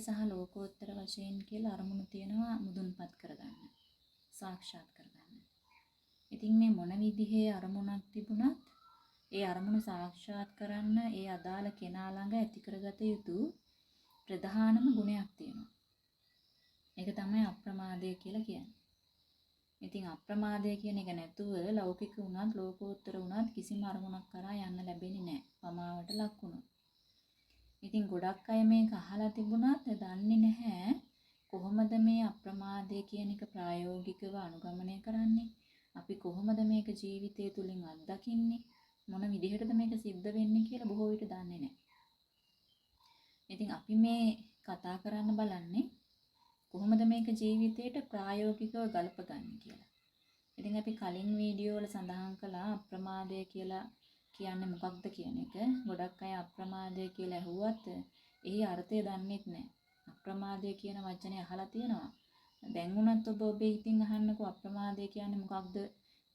සහ ලෝකෝත්තර වශයෙන් කියලා අරමුණු තියෙනවා මුදුන්පත් කරගන්න. සාක්ෂාත් කරගන්න. ඉතින් මේ මොන විදිහේ අරමුණක් තිබුණත් ඒ අරමුණ සාක්ෂාත් කරන්න ඒ අදාළ කෙනා ළඟ ඇති කරගත යුතු ප්‍රධානම ගුණයක් තියෙනවා. ඒක තමයි අප්‍රමාදය කියලා කියන්නේ. ඉතින් අප්‍රමාදය කියන එක නැතුව ලෞකික වුණත් ලෝකෝත්තර වුණත් කිසිම අරමුණක් කරා යන්න ලැබෙන්නේ නැහැ. පමාවට ලක් වුණොත්. ඉතින් ගොඩක් අය මේක අහලා තිබුණත් දන්නේ නැහැ කොහොමද මේ අප්‍රමාදය කියන එක ප්‍රායෝගිකව අනුගමනය කරන්නේ? අපි කොහොමද මේක ජීවිතය තුලින් අත්දකින්නේ? මොන විදිහටද මේක සිද්ධ වෙන්නේ කියලා බොහෝ විට දන්නේ නැහැ. ඉතින් අපි මේ කතා කරන්න බලන්නේ කොහොමද මේක ජීවිතයට ප්‍රායෝගිකව ගලපගන්නේ කියලා. ඉතින් අපි කලින් වීඩියෝ වල සඳහන් කළා අප්‍රමාදය කියලා කියන්නේ මොකක්ද කියන එක. ගොඩක් අය අප්‍රමාදය කියලා ඇහුවත් එහි අර්ථය දන්නේ නැහැ. අප්‍රමාදය කියන වචනේ අහලා තියෙනවා. දැන් උනත් ඔබ ඔබේ හිතින් අහන්නකෝ අප්‍රමාදය කියන්නේ මොකක්ද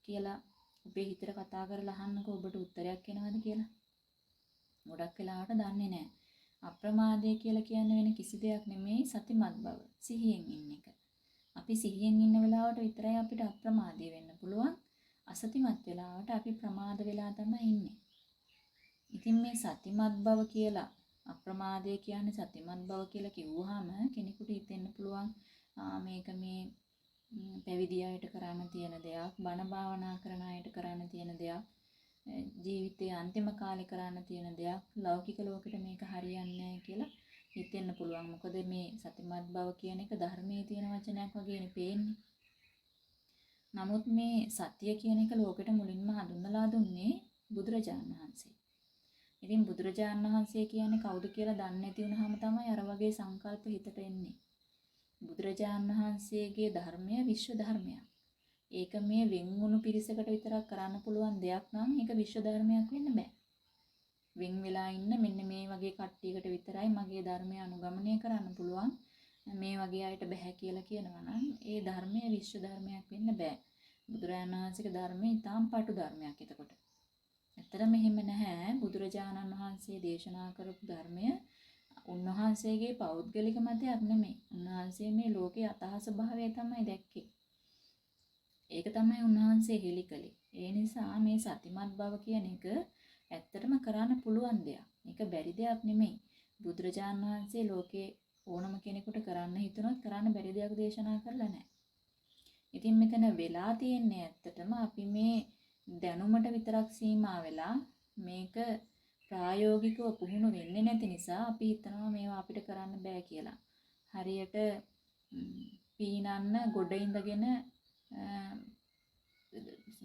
කියලා ඔබේ හිතට කතා කරලා අහන්නකෝ ඔබට උත්තරයක් එනවද කියලා. ගොඩක් වෙලාවට දන්නේ නැහැ. අප්‍රමාදය කියලා කියන්නේ වෙන කිසි දෙයක් නෙමෙයි සතිමත් බව. සිහියෙන් ඉන්න එක. අපි සිහියෙන් ඉන්න වෙලාවට විතරයි අපිට අප්‍රමාදී වෙන්න පුළුවන්. අසතිමත් වෙලාවට අපි ප්‍රමාද වෙලා තමයි ඉන්නේ. ඉතින් මේ සතිමත් බව කියලා අප්‍රමාදය කියන්නේ සතිමත් බව කියලා කිව්වහම කෙනෙකුට හිතෙන්න පුළුවන් මේක මේ පැවිදි අයට කරන්න තියෙන දෙයක්, බණ භාවනා කරන අයට කරන්න තියෙන දෙයක්. ජීවිතයේ අන්තිම කාලේ කරන්න තියෙන දෙයක් ලෞකික ලෝකෙට මේක හරියන්නේ කියලා හිතෙන්න පුළුවන්. මොකද මේ සතිමත් බව කියන එක ධර්මයේ තියෙන වචනයක් වගේනේ පේන්නේ. නමුත් මේ සතිය කියන එක ලෝකෙට මුලින්ම හඳුන්වලා දුන්නේ බුදුරජාණන් වහන්සේ. ඉතින් බුදුරජාණන් වහන්සේ කියන්නේ කවුද කියලා දන්නේ නැති වුනහම තමයි අර වගේ සංකල්ප හිතට එන්නේ. බුදුරජාණන් වහන්සේගේ ධර්මය විශ්ව ධර්මයක්. ඒක මේ වෙන්වුණු පිරිසකට විතරක් කරන්න පුළුවන් දෙයක් නම් ඒක විශ්ව ධර්මයක් වෙන්න බෑ. වෙන් වෙලා ඉන්න මෙන්න මේ වගේ කට්ටියකට විතරයි මගේ ධර්මය අනුගමනය කරන්න පුළුවන්. මේ වගේ අයට බෑ කියලා කියනවා නම් ඒ ධර්මය විශ්ව ධර්මයක් වෙන්න බෑ. බුදුරජාණන් වහන්සේගේ ධර්මය ඊටාම් පටු ධර්මයක් එතකොට. ඇත්තටම එහෙම නැහැ. බුදුරජාණන් වහන්සේ දේශනා කරපු ධර්මය උන්වහන්සේගේ පෞද්ගලික මතයක් නෙමෙයි. උන්වහන්සේ මේ ලෝකේ අතහස භාවය තමයි දැක්කේ. ඒක තමයි උන්වහන්සේ හෙළි කළේ. ඒ නිසා මේ සතිමත් බව කියන එක ඇත්තටම කරන්න පුළුවන් දෙයක්. මේක බැරි දෙයක් නෙමෙයි. බුදුරජාන් වහන්සේ ලෝකේ ඕනම කෙනෙකුට කරන්න හිතනොත් කරන්න බැරි දෙයක් දේශනා කරලා නැහැ. ඉතින් මෙතන වෙලා තියෙන්නේ ඇත්තටම අපි මේ දැනුමට විතරක් සීමා වෙලා මේක ප්‍රායෝගිකව පුහුණු වෙන්නේ නැති නිසා අපි හිතනවා මේවා අපිට කරන්න බෑ කියලා. හරියට පීනන්න ගොඩ ඉඳගෙන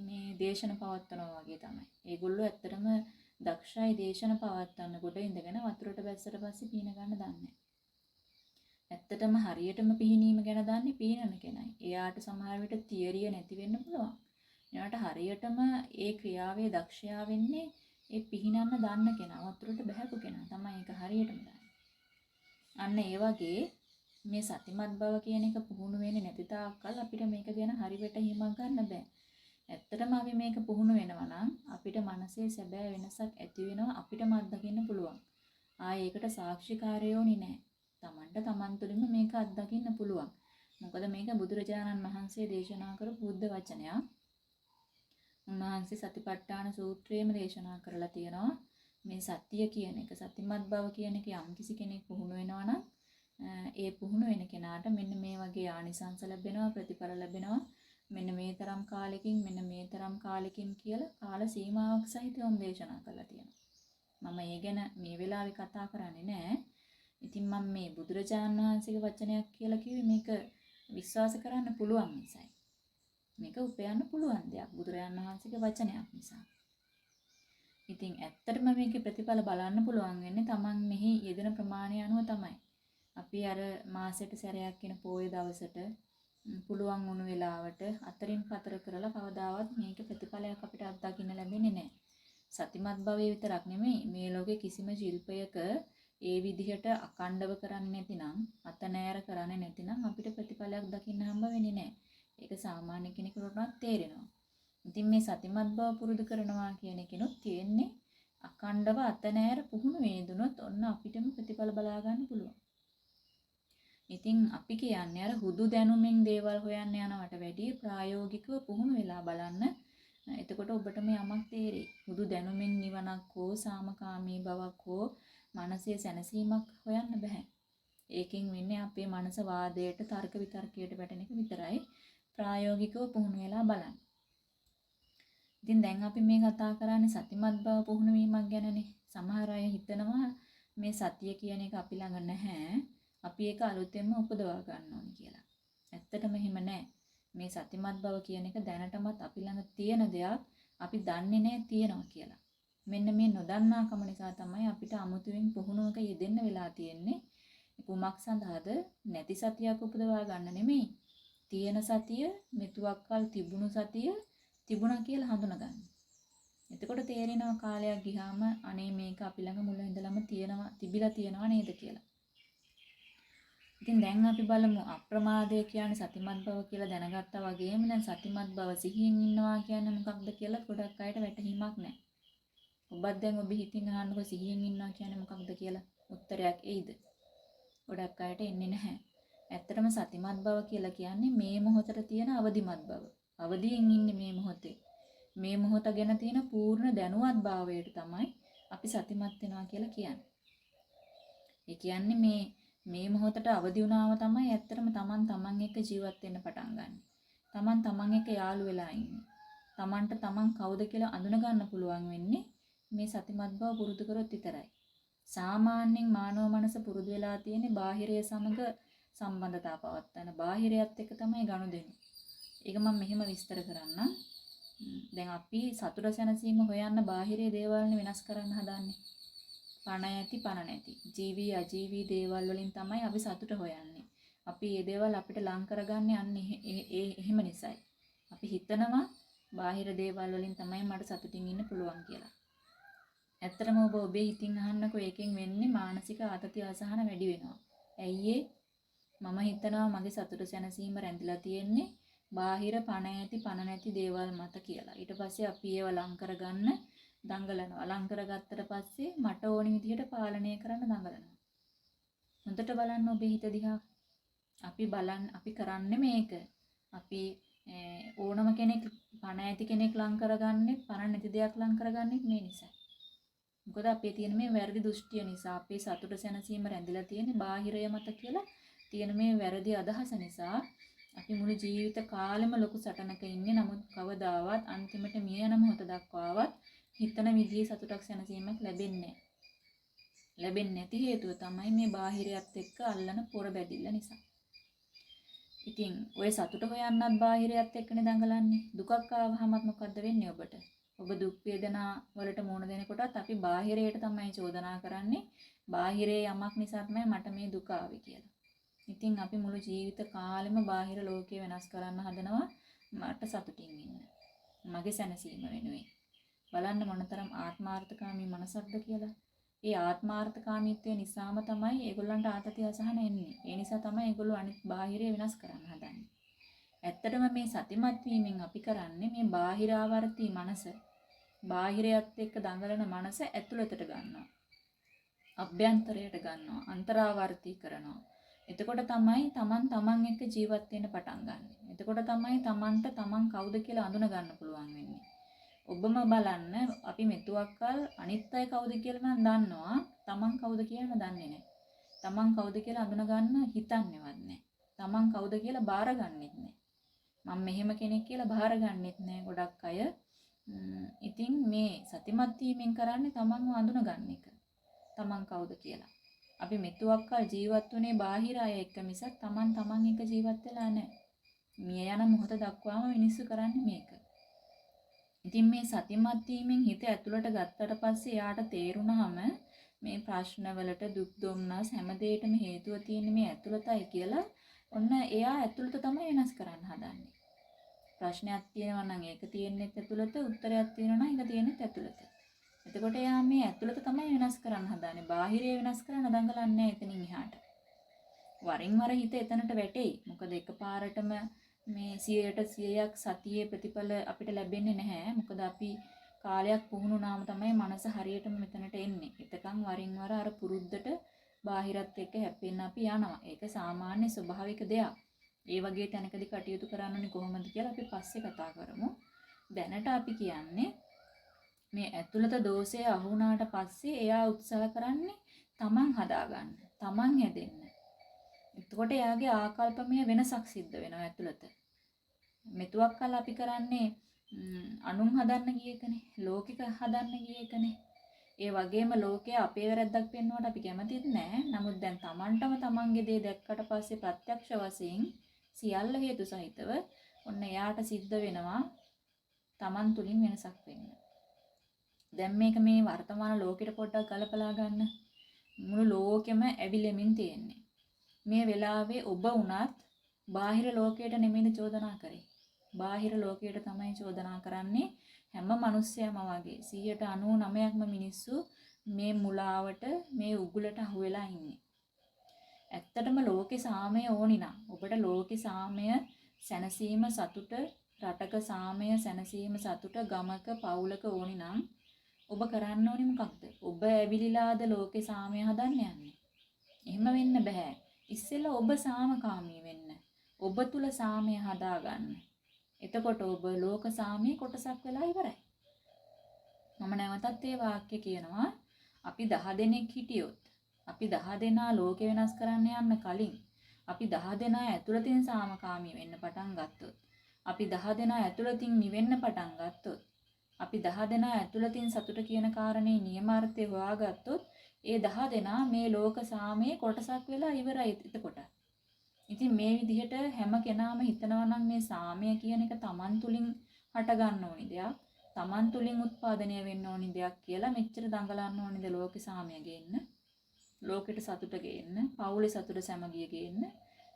මේ දේශන පවත්වනවා වගේ තමයි. ඒගොල්ලෝ ඇත්තටම දක්ෂයි දේශන පවත්වන්න කොට ඉඳගෙන වතුරට බැස්සට පස්සේ පීන ගන්න දන්නේ. ඇත්තටම හරියටම පිහිනීම ගැන දන්නේ පීනන කෙනයි. එයාට සමහර විට තියරිය නැති වෙන්න පුළුවන්. එයාට හරියටම ඒ ක්‍රියාවේ දක්ෂයා වෙන්නේ ඒ පිහිනන්න දන්න කෙනා, වතුරට බහැපු කෙනා තමයි ඒක හරියටම දන්නේ. අන්න ඒ වගේ මේ සතිමත් බව කියන එක පුහුණු වෙන්නේ නැති තාක්කල් අපිට මේක ගැන හරි වැටහීමක් ගන්න බෑ. ඇත්තටම අපි මේක පුහුණු වෙනවා නම් අපිට මනසේ සැබෑ වෙනසක් ඇති වෙනවා අපිටම අත්දකින්න පුළුවන්. ආයේ ඒකට සාක්ෂිකාරයෝනි නෑ. Tamanට Taman තුළින්ම මේක අත්දකින්න පුළුවන්. මොකද මේක බුදුරජාණන් වහන්සේ දේශනා කරපු බුද්ධ වචනයක්. උන්වහන්සේ සතිපට්ඨාන සූත්‍රයේම දේශනා කරලා තියෙනවා. මේ සත්‍ය කියන එක සතිමත් බව කියන එක යම් කිසි කෙනෙක් පුහුණු වෙනවා නම් ඒ පුහුණු වෙන කෙනාට මෙන්න මේ වගේ ආනිසංස ලැබෙනවා ප්‍රතිඵල ලැබෙනවා මෙන්න මේ තරම් කාලෙකින් මෙන්න මේ තරම් කාලෙකින් කියලා කාල සීමාවක් සහිතවම දේශනා කරලා තියෙනවා. මම ඒ ගැන මේ වෙලාවේ කතා කරන්නේ නැහැ. ඉතින් මම මේ බුදුරජාණන් වහන්සේගේ වචනයක් කියලා කිව්වේ මේක විශ්වාස කරන්න පුළුවන් නිසායි. මේක උපයන්න පුළුවන් දෙයක් බුදුරජාණන් වහන්සේගේ වචනයක් නිසා. ඉතින් ඇත්තටම මේකේ ප්‍රතිඵල බලන්න පුළුවන් වෙන්නේ Taman මෙහි යෙදෙන ප්‍රමාණය අනුව තමයි. අපි අර මාසෙට සැරයක් වෙන පොය දවසට පුළුවන් වුණු වෙලාවට අතරින් පතර කරලා කවදාවත් මේක ප්‍රතිඵලයක් අපිට අත්දකින්න ලැබෙන්නේ නැහැ. සතිමත් භවයේ විතරක් නෙමෙයි මේ ලෝකේ කිසිම ශිල්පයක ඒ විදිහට අකණ්ඩව කරන්නේ නැතිනම් අත නෑර කරන්නේ නැතිනම් අපිට ප්‍රතිඵලයක් දකින්න හම්බ වෙන්නේ නැහැ. ඒක සාමාන්‍ය කෙනෙකුට තේරෙනවා. ඉතින් මේ සතිමත් බව පුරුදු කරනවා කියන එකනොත් තියෙන්නේ අකණ්ඩව අත නෑර පුහුණු වේදුනොත් ඔන්න අපිටම ප්‍රතිඵල බලා ගන්න පුළුවන්. ඉතින් අපි කියන්නේ අර හුදු දැනුමින් දේවල් හොයන්න යනවට වැඩිය ප්‍රායෝගිකව පුහුණු වෙලා බලන්න. එතකොට ඔබට මේ යමක් තේරෙයි. හුදු දැනුමින් නිවනක් හෝ සාමකාමී බවක් හෝ මානසික සැනසීමක් හොයන්න බෑ. ඒකෙන් වෙන්නේ අපේ මනස වාදයට තර්ක විතර්කයට වැටෙන එක විතරයි. ප්‍රායෝගිකව පුහුණු වෙලා බලන්න. ඉතින් දැන් අපි මේ කතා කරන්නේ සතිමත් බව පුහුණු වීමක් ගැනනේ. සමහර අය හිතනවා මේ සතිය කියන එක අපි ළඟ නැහැ. අපි ඒක අලුතෙන්ම උපදවා ගන්න ඕනේ කියලා. ඇත්තටම එහෙම නැහැ. මේ සතිමත් බව කියන එක දැනටමත් අපි ළඟ තියෙන දෙයක් අපි දන්නේ නැහැ තියෙනවා කියලා. මෙන්න මේ නොදන්නාකම නිසා තමයි අපිට අමුතුවෙන් පුහුණුවක යෙදෙන්න වෙලා තියෙන්නේ. කුමක් සඳහාද? නැති සතියක් උපදවා ගන්න නෙමෙයි. තියෙන සතිය මෙතුවක්කල් තිබුණු සතිය තිබුණා කියලා හඳුනගන්න. එතකොට තේරෙනවා කාලයක් ගියාම අනේ මේක අපි ළඟ මුල ඉඳලම තියෙනවා තිබිලා තියෙනවා නේද කියලා. ඉතින් දැන් අපි බලමු අප්‍රමාදය කියන්නේ සතිමත් බව කියලා දැනගත්තා වගේම දැන් සතිමත් බව සිහියෙන් ඉන්නවා කියන්නේ මොකක්ද කියලා ගොඩක් අයට වැටහීමක් නැහැ. ඔබත් දැන් ඔබ හිතින් අහන්නකො සිහියෙන් ඉන්නවා කියන්නේ මොකක්ද කියලා උත්තරයක් එයිද? ගොඩක් අයට එන්නේ නැහැ. ඇත්තටම සතිමත් බව කියලා කියන්නේ මේ මොහොතේ තියෙන අවදිමත් බව. අවදියෙන් ඉන්නේ මේ මොහොතේ. මේ මොහොත ගැන තියෙන පූර්ණ දැනුවත් භාවයට තමයි අපි සතිමත් වෙනවා කියලා කියන්නේ. ඒ කියන්නේ මේ මේ මොහොතට අවදි වුණාම තමයි ඇත්තටම Taman Taman එක්ක ජීවත් වෙන්න පටන් ගන්න. Taman Taman එක්ක යාළු වෙලා ඉන්නේ. Tamanට Taman කවුද කියලා අඳුන ගන්න පුළුවන් වෙන්නේ මේ සතිමත් බව පුරුදු කරොත් විතරයි. සාමාන්‍යයෙන් මානව මනස පුරුදු වෙලා තියෙන්නේ බාහිරය සමග සම්බන්ධතා පවත්වන. බාහිරයත් එක්ක තමයි ගනුදෙනු. ඒක මම මෙහෙම විස්තර කරන්නම්. දැන් අපි සතුට සැනසීම හොයන්න බාහිරයේ දේවල්නේ වෙනස් කරන්න හදන්නේ. පණ ඇති පණ නැති. ජීවි අජීවි දේවල් වලින් තමයි අපි සතුට හොයන්නේ. අපි මේ දේවල් අපිට ලං කරගන්නේ අන්න ඒ එහෙම නිසායි. අපි හිතනවා බාහිර දේවල් වලින් තමයි මට සතුටින් ඉන්න පුළුවන් කියලා. ඇත්තටම ඔබ ඔබේ හිතින් අහන්නකෝ ඒකෙන් වෙන්නේ මානසික ආතති අසහන වැඩි වෙනවා. ඇයි මම හිතනවා මගේ සතුට සැනසීම රැඳිලා තියෙන්නේ බාහිර පණ ඇති පණ නැති දේවල් මත කියලා. ඊට පස්සේ අපි ඒව ලං කරගන්න දඟලනවා. ලං කරගත්තට පස්සේ මට ඕනි විදිහට පාලනය කරන්න දඟලනවා. හොඳට බලන්න ඔබේ හිත දිහා. අපි බලන් අපි කරන්නේ මේක. අපි ඕනම කෙනෙක් පණ ඇති කෙනෙක් ලං කරගන්නේ පණ නැති දෙයක් ලං කරගන්නේ මේ නිසා. මොකද අපේ තියෙන මේ වැරදි දෘෂ්ටිය නිසා අපේ සතුට සැනසීම රැඳිලා තියෙන්නේ බාහිරය මත කියලා තියෙන මේ වැරදි අදහස නිසා අපි මුළු ජීවිත කාලෙම ලොකු සටනක ඉන්නේ නමුත් කවදාවත් අන්තිමට මිය යන මොහොත දක්වාවත් හිතන විදිහේ සතුටක් සැනසීමක් ලැබෙන්නේ ලැබෙන්නේ නැති හේතුව තමයි මේ බාහිරයත් එක්ක අල්ලන පොර බැදිල්ල නිසා. ඉතින් ඔය සතුට හොයන්නත් බාහිරයත් එක්කනේ දඟලන්නේ. දුකක් ආවහමත් මොකද්ද වෙන්නේ ඔබට? ඔබ දුක් වේදනා වලට මුහුණ දෙනකොටත් අපි බාහිරයට තමයි චෝදනා කරන්නේ. බාහිරේ යමක් නිසා තමයි මට මේ දුක ආවේ කියලා. ඉතින් අපි මුළු ජීවිත කාලෙම බාහිර ලෝකය වෙනස් කරන්න හදනවා මට සතුටින් ඉන්න. මගේ සැනසීම වෙනුවෙන්. බලන්න මොනතරම් ආත්මාර්ථකාමී මනසක්ද කියලා. ඒ ආත්මාර්ථකාමීත්වය නිසාම තමයි ඒගොල්ලන්ට ආතතිය අසහන එන්නේ. ඒ නිසා තමයි ඒගොල්ලෝ අනිත් බාහිරය වෙනස් කරන්න හදන්නේ. ඇත්තටම මේ සතිමත් වීමෙන් අපි කරන්නේ මේ බාහිර ආවර්ති මනස බාහිරයත් එක්ක දඟලන මනස ඇතුළතට ගන්නවා. අභ්‍යන්තරයට ගන්නවා. අන්තරාවර්ති කරනවා. එතකොට තමයි Taman Taman එක්ක ජීවත් වෙන්න පටන් ගන්න. එතකොට තමයි Tamanට Taman කවුද කියලා අඳුන ගන්න පුළුවන් වෙන්නේ. ඔබම බලන්න අපි මෙතුවක්කල් අනිත් අය කවුද කියලා නම් දන්නවා. Taman කවුද කියලා දන්නේ නැහැ. Taman කවුද කියලා අඳුන ගන්න හිතන්නේවත් නැහැ. Taman කවුද කියලා බාරගන්නෙත් නැහැ. මම මෙහෙම කෙනෙක් කියලා බාරගන්නෙත් නැහැ ගොඩක් අය. ඉතින් මේ සතිමත් වීමෙන් කරන්නේ Tamanව අඳුන ගන්න එක. Taman කවුද කියලා. අපි මෙතුවක්කල් ජීවත් වුණේ බාහිර අය එක්ක මිසක් Taman Taman එක ජීවත් වෙලා නැහැ. මිය යන මොහොත දක්වාම මිනිස්සු කරන්නේ මේක. ඉතින් මේ සතිමත් වීමෙන් හිත ඇතුළට ගත්තට පස්සේ යාට තේරුණාම මේ ප්‍රශ්නවලට දුක් දුම්නස් හැම දෙයකම හේතුව තියෙන්නේ මේ ඇතුළතයි කියලා ඔන්න එයා ඇතුළත තමයි වෙනස් කරන්න හදන්නේ. ප්‍රශ්නයක් තියෙනවා නම් ඒක තියෙන්නේ ඇතුළත උත්තරයක් තියෙනවා නම් ඒක තියෙන්නේ ඇතුළත. එතකොට එයා මේ ඇතුළත තමයි වෙනස් කරන්න හදාන්නේ. බාහිරය වෙනස් කරන්න දඟලන්නේ එතනින් එහාට. වරින් වර හිත එතනට වැටෙයි. මොකද එකපාරටම මේ 100ට 100ක් සතියේ ප්‍රතිඵල අපිට ලැබෙන්නේ නැහැ. මොකද අපි කාලයක් පුහුණුනාම තමයි මනස හරියටම මෙතනට එන්නේ. එතකන් වරින් වර අර පුරුද්දට බාහිරත් එක්ක හැප්පෙන්න අපි යනවා. ඒක සාමාන්‍ය ස්වභාවික දෙයක්. ඒ වගේ තැනකදී කටයුතු කරන්න කොහොමද කියලා අපි පස්සේ කතා කරමු. දැනට අපි කියන්නේ මේ ඇතුළත දෝෂය අහු වුණාට පස්සේ එයා උත්සාහ කරන්නේ තමන් හදාගන්න. තමන් හැදෙන්න. එතකොට එයාගේ ආකල්පමය වෙනසක් සිද්ධ වෙනවා ඇතුළත. මෙතුවක් කල අපි කරන්නේ අනුන් හදන්න ගිය එකනේ. ලෝකික හදන්න ගිය එකනේ. ඒ වගේම ලෝකයේ අපේ වැරද්දක් පෙන්වුවට අපි කැමතිත් නෑ. නමුත් දැන් Tamanටම Tamanගේ දේ දැක්කට පස්සේ ප්‍රත්‍යක්ෂ වශයෙන් සියල්ල හේතු සහිතව ඔන්න එයාට සිද්ධ වෙනවා Taman තුලින් වෙනසක් වෙන්න. දැන් මේක මේ වර්තමාන ලෝකෙට පොඩ්ඩක් ගලපලා ගන්න. මුළු ලෝකෙම ඇවිලෙමින් තියෙන්නේ. මේ වෙලාවේ ඔබ වුණත් බාහිර ලෝකයට නෙමෙයි චෝදනා කරේ. බාහිර ලෝකයට තමයි චෝදනා කරන්නේ හැම මිනිස්සයම වගේ 199ක්ම මිනිස්සු මේ මුලාවට මේ උගුලට අහු වෙලා ඉන්නේ. ඇත්තටම ලෝකේ සාමය ඕනි නම් ඔබට ලෝකේ සාමය සැනසීම සතුට රටක සාමය සැනසීම සතුට ගමක පවුලක ඕනි නම් ඔබ කරන්න ඕනි මොකක්ද? ඔබ ඇවිලිලාද ලෝකේ සාමය හදන්න යන්නේ. එහෙම වෙන්න බෑ. ඉස්සෙල්ලා ඔබ සාමකාමී වෙන්න. ඔබ තුල සාමය හදාගන්න. එතකොට ඔබ ලෝක සාමයේ කොටසක් වෙලා ඉවරයි. මම නැවතත් ඒ වාක්‍ය කියනවා අපි 10 දෙනෙක් හිටියොත් අපි 10 දෙනා ලෝකෙ වෙනස් කරන්න යන්න කලින් අපි 10 දෙනා ඇතුළතින් සාමකාමී වෙන්න පටන් ගත්තොත් අපි 10 දෙනා ඇතුළතින් නිවෙන්න පටන් ගත්තොත් අපි 10 දෙනා ඇතුළතින් සතුට කියන කාරණේ නියමාර්ථය හොයාගත්තොත් ඒ 10 දෙනා මේ ලෝක සාමයේ කොටසක් වෙලා ඉවරයි එතකොට. ඉතින් මේ විදිහට හැම කෙනාම හිතනවා නම් මේ සාමය කියන එක Taman තුලින් හට ගන්න ඕනි දෙයක්. Taman තුලින් උත්පාදනය වෙන්න ඕනි දෙයක් කියලා මෙච්චර දඟලන්න ඕනිද ලෝකේ සාමය ගේන්න. ලෝකෙට සතුට ගේන්න, පවුලේ සතුට සැමගිය ගේන්න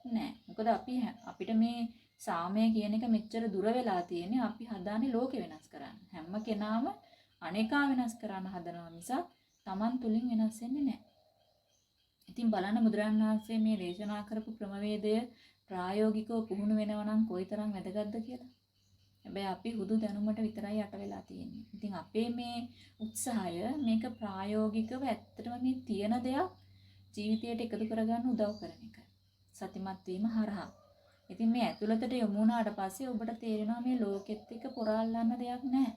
නෑ. මොකද අපි අපිට මේ සාමය කියන එක මෙච්චර දුර වෙලා තියෙන්නේ අපි හදාන්නේ ලෝකෙ වෙනස් කරන්න. හැම කෙනාම අනේකා වෙනස් කරන්න හදනවා මිසක් Taman තුලින් වෙනස් වෙන්නේ නෑ. ඉතින් බලන්න බුදුරන් වහන්සේ මේ දේශනා කරපු ක්‍රමවේදය ප්‍රායෝගිකව පුහුණු වෙනවා නම් කොයිතරම් වැදගත්ද කියලා. හැබැයි අපි හුදු දැනුමට විතරයි යට වෙලා තියෙන්නේ. ඉතින් අපේ මේ උත්සාහය මේක ප්‍රායෝගිකව ඇත්තටම මේ තියෙන දෙයක් ජීවිතයට එකතු කරගන්න උදව් කරන එක. සතිමත් වීම හරහා. ඉතින් මේ ඇතුළතට යොමු වුණාට පස්සේ ඔබට තේරෙනවා මේ ලෝකෙත් එක්ක පොරාලන්න දෙයක් නැහැ.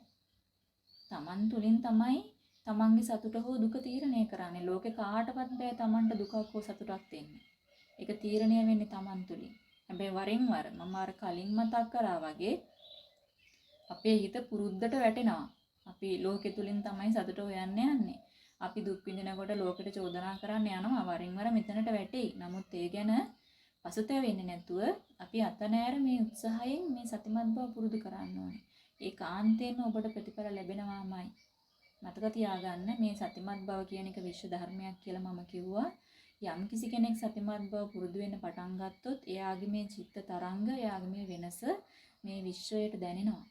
Taman තුලින් තමයි තමන්ගේ සතුට හෝ දුක තීරණය කරන්නේ. ලෝකේ කාටවත් බෑ තමන්ට දුකක් හෝ සතුටක් දෙන්න. ඒක තීරණය වෙන්නේ තමන් තුලින්. හැබැයි වරින් වර මම අර කලින් මතක් කරා වගේ අපේ හිත පුරුද්දට වැටෙනවා. අපි ලෝකෙ තුලින් තමයි සතුට හොයන්න යන්නේ. අපි දුක් විඳිනකොට ලෝකෙට චෝදනා කරන්න යනවා වරින් වර මෙතනට වැටෙයි. නමුත් ඒ ගැන පසුතැවෙන්නේ නැතුව අපි අත නෑර මේ උත්සාහයෙන් මේ සතිමත් බව පුරුදු කරන්න ඕනේ. ඒ කාන්තේන ඔබට ප්‍රතිඵල ලැබෙනවාමයි. මතක තියාගන්න මේ සතිමත් බව කියන එක විශ්ව ධර්මයක් කියලා මම කිව්වා. යම් කිසි කෙනෙක් සතිමත් බව පුරුදු වෙන්න පටන් ගත්තොත් එයාගේ මේ චිත්ත තරංග, එයාගේ මේ වෙනස මේ විශ්වයට දැනෙනවා.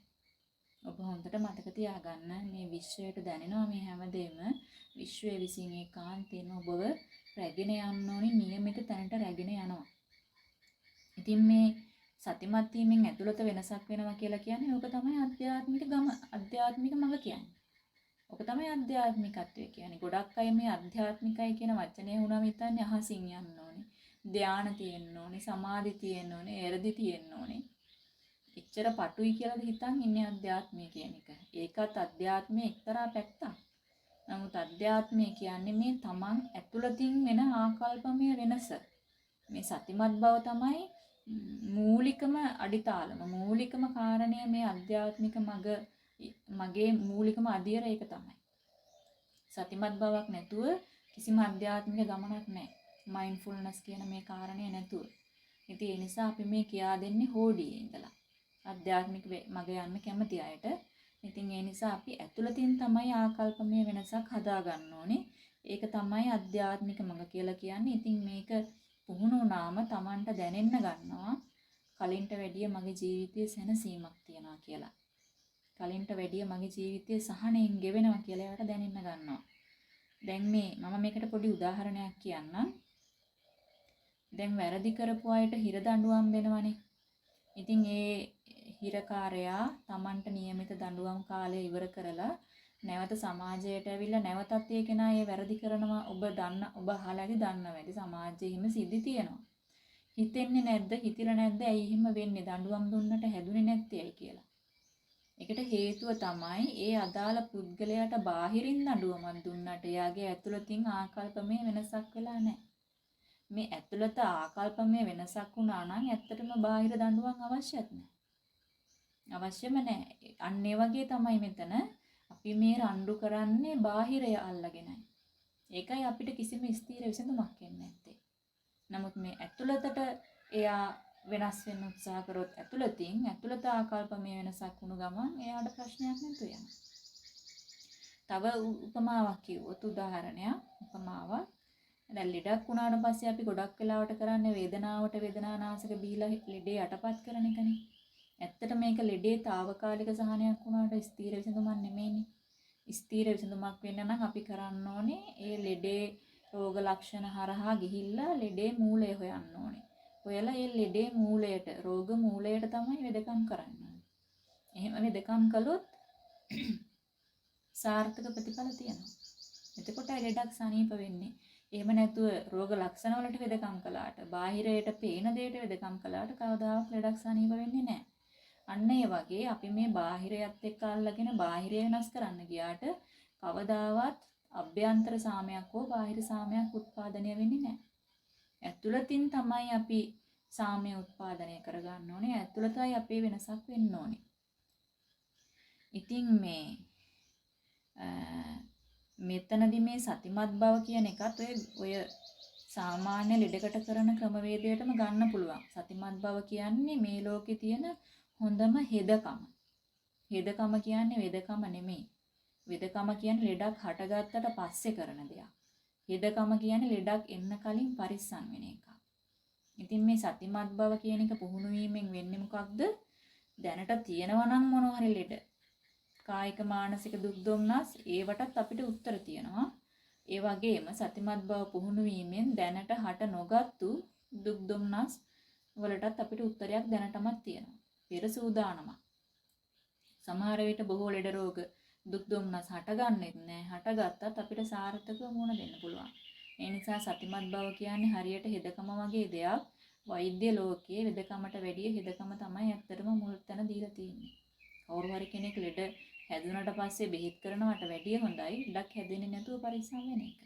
ඔබ හොඳට මතක තියාගන්න මේ විශ්වයට දැනෙනවා මේ හැමදේම විශ්වයේ විසින් ඒකාන්තයෙන් ඔබව රැගෙන යන්න ඕනි નિયમિત තැනට රැගෙන යනවා. ඉතින් මේ සතිමත් වීමෙන් ඇතුළත වෙනසක් වෙනවා කියලා කියන්නේ ඕක තමයි අධ්‍යාත්මික ගම අධ්‍යාත්මික මඟ කියන්නේ. ඔක තමයි අධ්‍යාත්මිකත්වය කියන්නේ. ගොඩක් අය මේ අධ්‍යාත්මිකයි කියන වචනේ වුණාම හිතන්නේ අහසින් යන්න ඕනේ. ධානය තියෙන්න ඕනේ, සමාධි තියෙන්න ඕනේ, එරදි තියෙන්න ඕනේ. එච්චර පටුයි කියලාද හිතන් ඉන්නේ අධ්‍යාත්මය කියන එක. ඒකත් අධ්‍යාත්මයේ එක්තරා පැත්තක්. නමුත් අධ්‍යාත්මය කියන්නේ මේ තමන් ඇතුළතින් වෙන ආකල්පමය වෙනස. මේ සතිමත් බව තමයි මූලිකම අඩිතාලම මූලිකම කාරණය මේ අධ්‍යාත්මික මග මගේ මූලිකම අධියර ඒක තමයි. සතිමත් බවක් නැතුව කිසිම අධ්‍යාත්මික ගමනක් නැහැ. මයින්ඩ්ෆුල්නස් කියන මේ කාරණේ නැතුව. ඉතින් ඒ නිසා අපි මේ කියා දෙන්නේ හෝඩියේ ඉඳලා. අධ්‍යාත්මික මග යන්න කැමති අයට. ඉතින් ඒ නිසා අපි ඇතුළතින් තමයි ආකල්පමය වෙනසක් හදාගන්න ඕනේ. ඒක තමයි අධ්‍යාත්මික මඟ කියලා කියන්නේ. ඉතින් මේක පුහුණු වුණාම Tamanට දැනෙන්න ගන්නවා කලින්ට වැඩිය මගේ ජීවිතයේ සැනසීමක් තියනවා කියලා. කලින්ට වැඩිය මගේ ජීවිතයේ සහනයෙන් ගෙවෙනවා කියලා එයාට දැනෙන්න ගන්නවා. දැන් මේ මම මේකට පොඩි උදාහරණයක් කියන්නම්. දැන් වැරදි කරපු අයට හිර දඬුවම් දෙනවනේ. ඉතින් ඒ හිරකාරයා Tamanට નિયમિત දඬුවම් කාලය ඉවර කරලා නැවත සමාජයට ඇවිල්ලා නැවතත් ඒ කෙනා ඒ වැරදි කරනවා ඔබ දන්න ඔබ අහලා ඇති දන්නවා ඇති සමාජයේ හිම සිද්ධි තියෙනවා. හිතෙන්නේ නැද්ද හිතිලා නැද්ද ඇයි එහෙම වෙන්නේ දඬුවම් දුන්නට හැදුනේ නැත්තේ ඇයි කියලා. ඒකට හේතුව තමයි ඒ අදාළ පුද්ගලයාට බාහිරින් දඬුවමක් දුන්නට එයාගේ ඇතුළතින් ආකල්පමය වෙනසක් වෙලා නැහැ. මේ ඇතුළත ආකල්පමය වෙනසක් වුණා නම් ඇත්තටම බාහිර දඬුවම් අවශ්‍යත් නැහැ. අවශ්‍යම නැහැ. අන්න ඒ වගේ තමයි මෙතන අපි මේ රණ්ඩු කරන්නේ බාහිරය අල්ලගෙනයි. ඒකයි අපිට කිසිම ස්ථීර විසඳුමක් එන්නේ නැත්තේ. නමුත් මේ ඇතුළතට එයා වෙනස් වෙන්න උත්සාහ කරොත් ඇතුළතින් ඇතුළත ආකල්පමය වෙනසක් වුණු ගමන් එයාට ප්‍රශ්නයක් නැතු වෙනවා. තව උපමාවක් කිව්වොත් උදාහරණයක් උපමාවක් දැන් ලෙඩක් වුණාට පස්සේ අපි ගොඩක් වෙලාවට කරන්නේ වේදනාවට වේදනානාශක බීලා ලෙඩේ යටපත් කරන එකනේ. ඇත්තට මේක ලෙඩේ తాවකාලික සහනයක් වුණාට ස්ථීර විසඳුමක් නෙමෙයිනේ. ස්ථීර විසඳුමක් වෙන්න නම් අපි කරන්න ඕනේ ඒ ලෙඩේ රෝග ලක්ෂණ හරහා ගිහිල්ලා ලෙඩේ මූලය හොයන්න ඕනේ. හොයලා ඒ ලෙඩේ මූලයට රෝග මූලයට තමයි වෙදකම් කරන්න ඕනේ. එහෙම වෙදකම් කළොත් සාර්ථක ප්‍රතිඵල තියෙනවා. එතකොට ලෙඩක් සනීප වෙන්නේ. එහෙම නැතුව රෝග ලක්ෂණ වලට වෙදකම් කළාට, බාහිරයට පේන දෙයට වෙදකම් කළාට කවදාවත් ලෙඩක් සනීප වෙන්නේ නැහැ. අන්න ඒ වගේ අපි මේ බාහිරයත් එක්ක අල්ලගෙන බාහිරය වෙනස් කරන්න ගියාට කවදාවත් අභ්‍යන්තර සාමයක් හෝ බාහිර සාමයක් උත්පාදනය වෙන්නේ නැහැ. ඇතුළතින් තමයි අපි සාමය උත්පාදනය කරගන්න ඕනේ. ඇතුළතයි අපේ වෙනසක් වෙන්න ඕනේ. ඉතින් මේ මෙතනදි මේ සතිමත් බව කියන එකත් ඔය ඔය සාමාන්‍ය ලෙඩකට කරන ක්‍රමවේදයටම ගන්න පුළුවන්. සතිමත් බව කියන්නේ මේ ලෝකේ තියෙන හොඳම හෙදකම. හෙදකම කියන්නේ වෙදකම නෙමෙයි. වෙදකම කියන්නේ ලෙඩක් හටගත්තට පස්සේ කරන දෙයක්. හෙදකම කියන්නේ ලෙඩක් එන්න කලින් පරිස්සම් වෙන එක. ඉතින් මේ සතිමත් බව කියන එක පුහුණු වීමෙන් වෙන්නේ මොකක්ද? දැනට තියෙනවා නම් මොනවා හරි ලෙඩ. කායික මානසික දුක් දුම්නස් ඒවටත් අපිට උත්තර තියෙනවා. ඒ වගේම සතිමත් බව පුහුණු වීමෙන් දැනට හට නොගත්තු දුක් දුම්නස් වලටත් අපිට උත්තරයක් දැනටමත් තියෙනවා. පෙර සූදානමක්. සමහර විට බොහෝ ලෙඩ රෝග දුක් දුම්නස් හටගන්නෙත් නෑ. හටගත්තත් අපිට සාර්ථකව මුණ දෙන්න පුළුවන්. ඒ නිසා සතිමත් බව කියන්නේ හරියට හෙදකම වගේ දෙයක්. වෛද්‍ය ලෝකයේ වෙදකමට වැඩිය හෙදකම තමයි ඇත්තටම මුල් තැන දීලා තියෙන්නේ. කවුරු හරි කෙනෙක් ලෙඩ හැදුනට පස්සේ බෙහෙත් කරනවට වැඩිය හොඳයි ලෙඩක් හැදෙන්නේ නැතුව පරිස්සම් වෙන එක.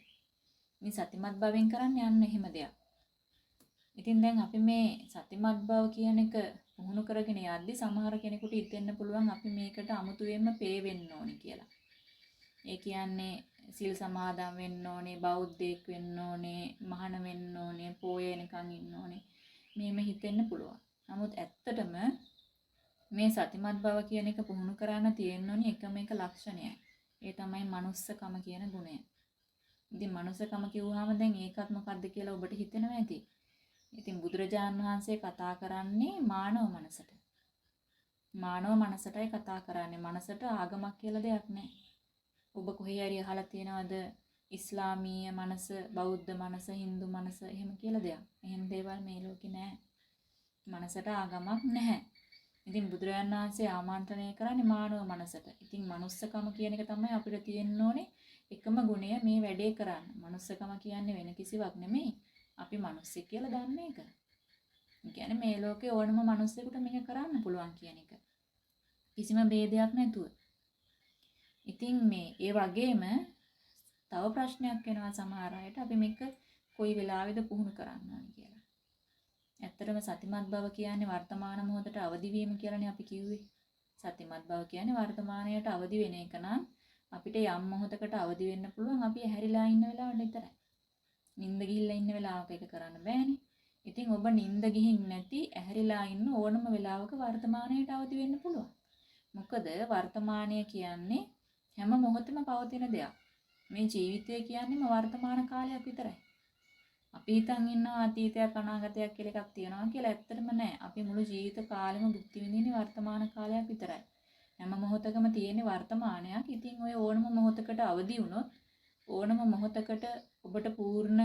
මේ සතිමත් භවෙන් කරන්නේ යන්න එහෙම දෙයක්. ඉතින් දැන් අපි මේ සතිමත් භව කියන එක පුහුණු කරගෙන යද්දි සමහර කෙනෙකුට හිතෙන්න පුළුවන් අපි මේකට අමුතුවෙන්ම පේ වෙන්න ඕනි කියලා. ඒ කියන්නේ සිල් සමාදන් වෙන්න ඕනේ, බෞද්ධයෙක් වෙන්න ඕනේ, මහාන වෙන්න ඕනේ, පෝය එනකන් ඉන්න ඕනේ. මේම හිතෙන්න පුළුවන්. නමුත් ඇත්තටම මේ සතිමත් බව කියන එක පුහුණු කරන්න තියෙන්න ඕනි එකම එක ලක්ෂණයයි. ඒ තමයි manussකම කියන ගුණය. ඉතින් manussකම කිව්වහම දැන් ඒකත් මොකද්ද කියලා ඔබට හිතෙනවා ඇති. ඉතින් බුදුරජාන් වහන්සේ කතා කරන්නේ මානව මනසට. මානව මනසටයි කතා කරන්නේ. මනසට ආගමක් කියලා දෙයක් නැහැ. ඔබ කොහේ හරි අහලා තියෙනවද ඉස්ලාමීය මනස, බෞද්ධ මනස, Hindu මනස එහෙම කියලා දෙයක්. එහෙම දේවල් මේ ලෝකේ නැහැ. මනසට ආගමක් නැහැ. ඉතින් බුදුරජාණන් වහන්සේ ආමන්ත්‍රණය කරන්නේ මානව මනසට. ඉතින් manussකම කියන එක තමයි අපිට තියෙන්න ඕනේ එකම ගුණය මේ වැඩේ කරන්න. manussකම කියන්නේ වෙන කිසිවක් නෙමෙයි. අපි මිනිස්සෙක් කියලා දන්න එක. කියන්නේ මේ ලෝකේ ඕනම මිනිස්සෙකුට මේක කරන්න පුළුවන් කියන එක. කිසිම ભેදයක් නැතුව. ඉතින් මේ ඒ වගේම තව ප්‍රශ්නයක් වෙනවා සමහර අයට අපි මේක කොයි වෙලාවෙද පුහුණු කරන්න ඕනේ කියලා. ඇත්තටම සතිමත් බව කියන්නේ වර්තමාන මොහොතට අවදි වීම කියලානේ අපි කිව්වේ. සතිමත් බව කියන්නේ වර්තමානයට අවදි වෙන එක නම් අපිට යම් මොහොතකට අවදි වෙන්න පුළුවන් අපි ඇහැරිලා ඉන්න වෙලාවට විතරයි. නිින්ද ගිහිල්ලා ඉන්න වෙලාවක ඒක කරන්න බෑනේ. ඉතින් ඔබ නිින්ද ගිහින් නැති ඇහැරිලා ඉන්න ඕනම වෙලාවක වර්තමානයට අවදි වෙන්න පුළුවන්. මොකද වර්තමානය කියන්නේ හැම මොහොතෙම පවතින දෙයක්. මේ ජීවිතය කියන්නේම වර්තමාන කාලයක් විතරයි. අපි හිතන් ඉන්නවා අතීතයක් අනාගතයක් කියලා එකක් තියෙනවා කියලා ඇත්තටම නෑ. අපි මුළු ජීවිත කාලෙම භුක්ති විඳින්නේ වර්තමාන කාලයක් විතරයි. හැම මොහොතකම තියෙන වර්තමානයක්. ඉතින් ඔය ඕනම මොහොතකට අවදි වුණොත් ඕනම මොහොතකට ඔබට පූර්ණ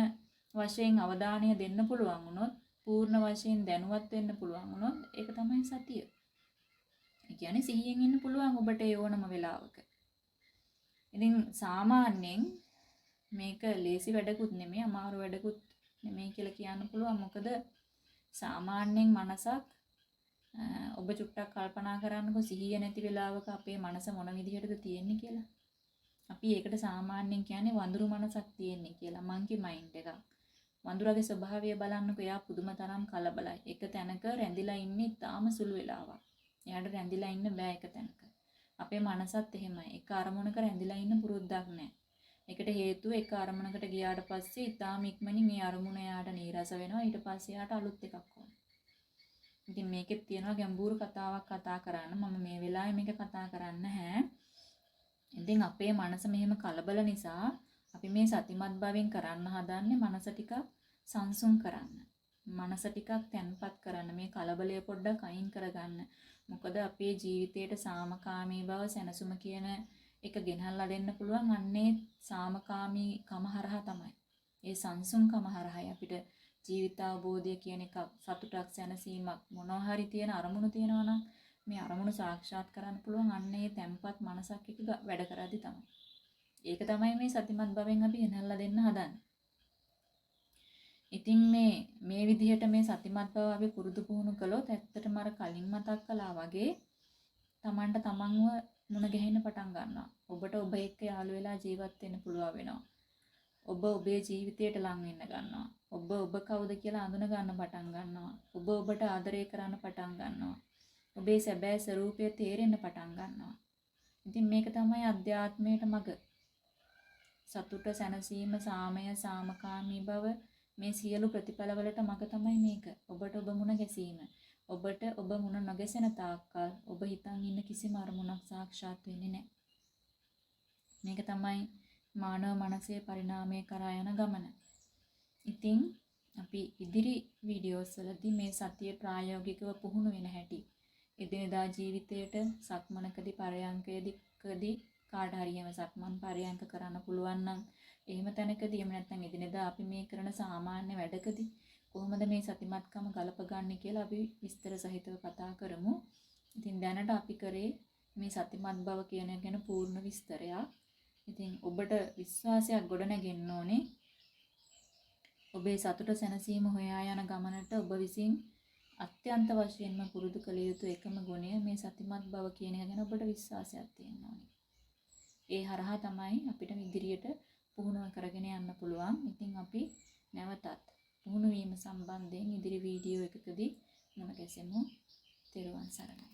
වශයෙන් අවධානය දෙන්න පුළුවන් වුණොත් පූර්ණ වශයෙන් දැනුවත් වෙන්න පුළුවන් වුණොත් ඒක තමයි සතිය. ඒ කියන්නේ සිහියෙන් ඉන්න පුළුවන් ඔබට ඒ ඕනම වෙලාවක. ඉතින් සාමාන්‍යයෙන් මේක ලේසි වැඩකුත් නෙමෙයි අමාරු වැඩකුත් නෙමෙයි කියලා කියන්න පුළුවන්. මොකද සාමාන්‍යයෙන් මනසක් ඔබ චුට්ටක් කල්පනා කරන්නකෝ සිහිය නැති වෙලාවක අපේ මනස මොන විදිහටද තියෙන්නේ කියලා. අපි ඒකට සාමාන්‍යයෙන් කියන්නේ වඳුරු මනසක් තියෙන්නේ කියලා. මංකි මයින්ඩ් එකක්. වඳුරගේ ස්වභාවය බලන්නකෝ එයා පුදුම තරම් කලබලයි. එක තැනක රැඳිලා ඉන්නේ තාම සුළු වෙලාවක්. එයාට රැඳිලා ඉන්න බෑ එක තැනක. අපේ මනසත් එහෙමයි. එක අරමුණක රැඳිලා ඉන්න පුරුද්දක් නැහැ. ඒකට හේතුව එක අරමුණකට ගියාට පස්සේ ඊටාම ඉක්මනින් මේ අරමුණ එයාට නීරස වෙනවා. ඊට පස්සේ එයාට අලුත් එකක් ඕන. ඉතින් මේකෙත් තියෙනවා ගැඹුරු කතාවක් කතා කරන්න. මම මේ වෙලාවේ මේක කතා කරන්න නැහැ. ඉතින් අපේ මනස මෙහෙම කලබල නිසා අපි මේ සතිමත් භවෙන් කරන්න හදන්නේ මනස ටිකක් සංසුන් කරන්න. මනස ටිකක් තැන්පත් කරන්න මේ කලබලය පොඩ්ඩක් අයින් කරගන්න. මොකද අපේ ජීවිතේට සාමකාමී බව සැනසුම කියන එක ගෙනල්ලා දෙන්න පුළුවන් අන්නේ සාමකාමී කම හරහා තමයි. ඒ සංසුන්කම හරහායි අපිට ජීවිත අවබෝධය කියන එක සතුටක් සැනසීමක් මොනවා හරි තියෙන අරමුණු තියෙනවා නම් මේ අරමුණු සාක්ෂාත් කරන්න පුළුවන් අන්නේ තැම්පත් මනසක් එක වැඩ කරද්දි තමයි. ඒක තමයි මේ සතිමත් භවෙන් අපි ගෙනල්ලා දෙන්න හදන්නේ. ඉතින් මේ මේ විදිහට මේ සතිමත් බව අපි පුරුදු පුහුණු කළොත් ඇත්තටම අර කලින් මතක් කළා වගේ Tamanට තමන්ව මුණ ගැහෙන්න පටන් ගන්නවා. ඔබට ඔබ එක්ක යාළු වෙලා ජීවත් වෙන්න පුළුවන් වෙනවා. ඔබ ඔබේ ජීවිතයට ලං වෙන්න ගන්නවා. ඔබ ඔබ කවුද කියලා අඳුන ගන්න පටන් ගන්නවා. ඔබ ඔබට ආදරය කරන්න පටන් ගන්නවා. ඔබේ සැබෑ ස්වરૂපය තේරෙන්න පටන් ගන්නවා. ඉතින් මේක තමයි අධ්‍යාත්මයට මඟ. සතුට සැනසීම සාමය සාමකාමී බව මේ සියලු ප්‍රතිඵලවලට මඟ තමයි මේක. ඔබට ඔබ මුණ ගැසීම. ඔබට ඔබ මුණ නොගැසෙන තාක්කල් ඔබ හිතන් ඉන්න කිසිම අරමුණක් සාක්ෂාත් වෙන්නේ නැහැ. මේක තමයි මානව මනසේ පරිණාමය කරා යන ගමන. ඉතින් අපි ඉදිරි වීඩියෝස් වලදී මේ සතිය ප්‍රායෝගිකව පුහුණු වෙන හැටි එදිනෙදා ජීවිතයට සක්මනකදී පරයන්කයේදී කාට හරි එහෙම සක්මන් පරයන්ක කරන්න පුළුවන් නම් එහෙම තැනකදී එහෙම නැත්නම් එදිනෙදා අපි මේ කරන සාමාන්‍ය වැඩකදී කොහොමද මේ සතිමත්කම ගලපගන්නේ කියලා අපි විස්තර සහිතව කතා කරමු. ඉතින් දැනට අපි කරේ මේ සතිමත් බව කියන ගැන පූර්ණ විස්තරයක්. ඉතින් ඔබට විශ්වාසයක් ගොඩනගෙන්න ඕනේ. ඔබේ සතුට සැනසීම හොයා යන ගමනට ඔබ විසින් අත්‍යන්ත වශයෙන්ම පුරුදු කළ යුතු එකම ගුණය මේ සතිමත් බව කියන එක ගැන ඔබට විශ්වාසයක් තියෙන්න ඕනේ. ඒ හරහා තමයි අපිට ඉදිරියට පුහුණුව කරගෙන යන්න පුළුවන්. ඉතින් අපි නැවතත් පුහුණු වීම සම්බන්ධයෙන් ඉදිරි වීඩියෝ එකකදී මුණ ගැසෙමු. තෙරුවන් සරණයි.